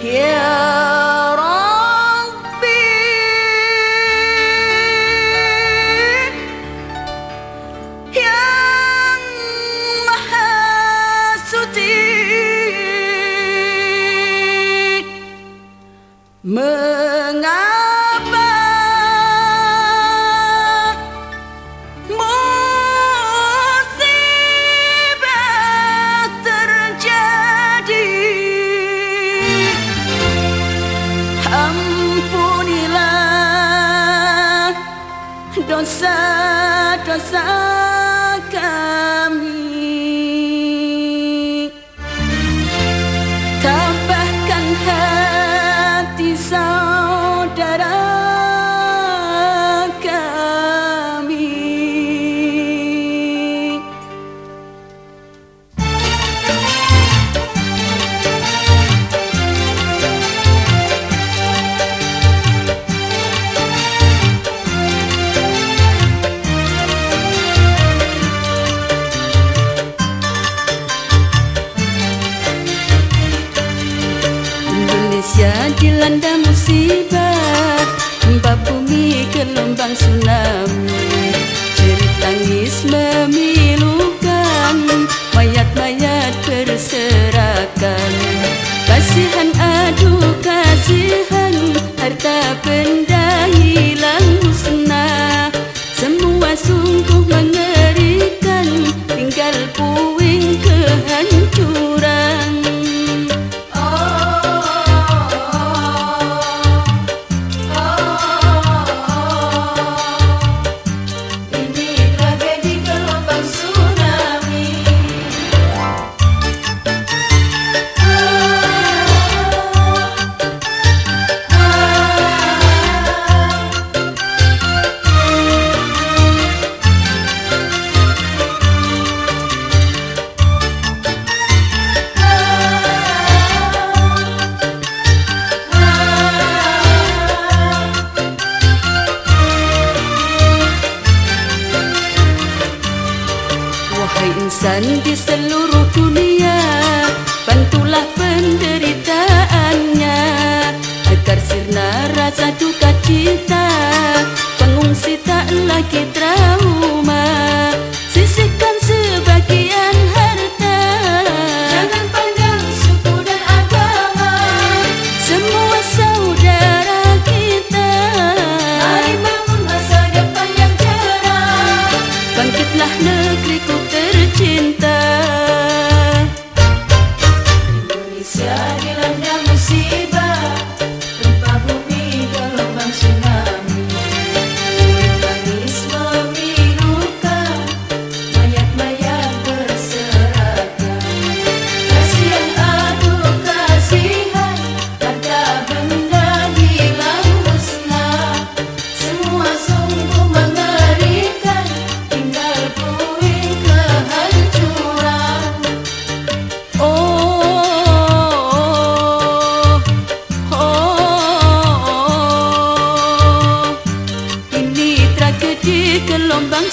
Here dosa-dosa kau dosa-dosa dilanda musibah. Gempa bumi gelombang tsunami Jerit tangis memilukan. Mayat-mayat berserakan. Kasihan aduh kasihan. Harta benda hilang musnah. Semua sungguh mengerikan insan di seluruh dunia Bantulah penderitaannya. Agar sirna rasa duka cita Pengungsi tak lagi trauma negeriku tercinta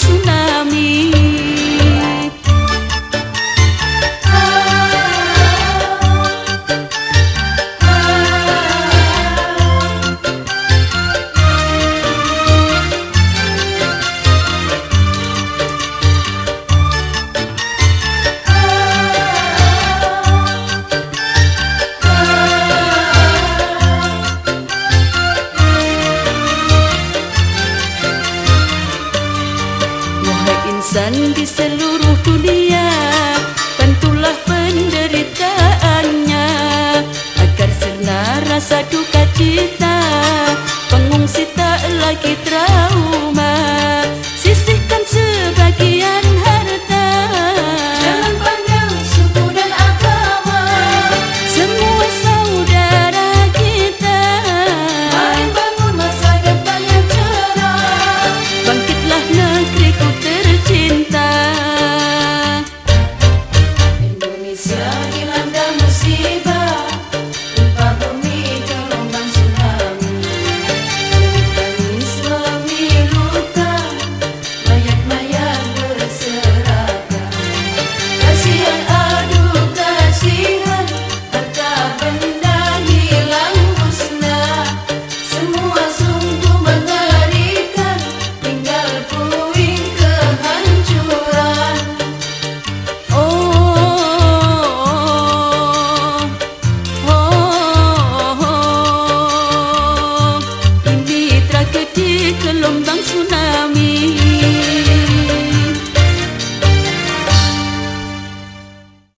tsunami.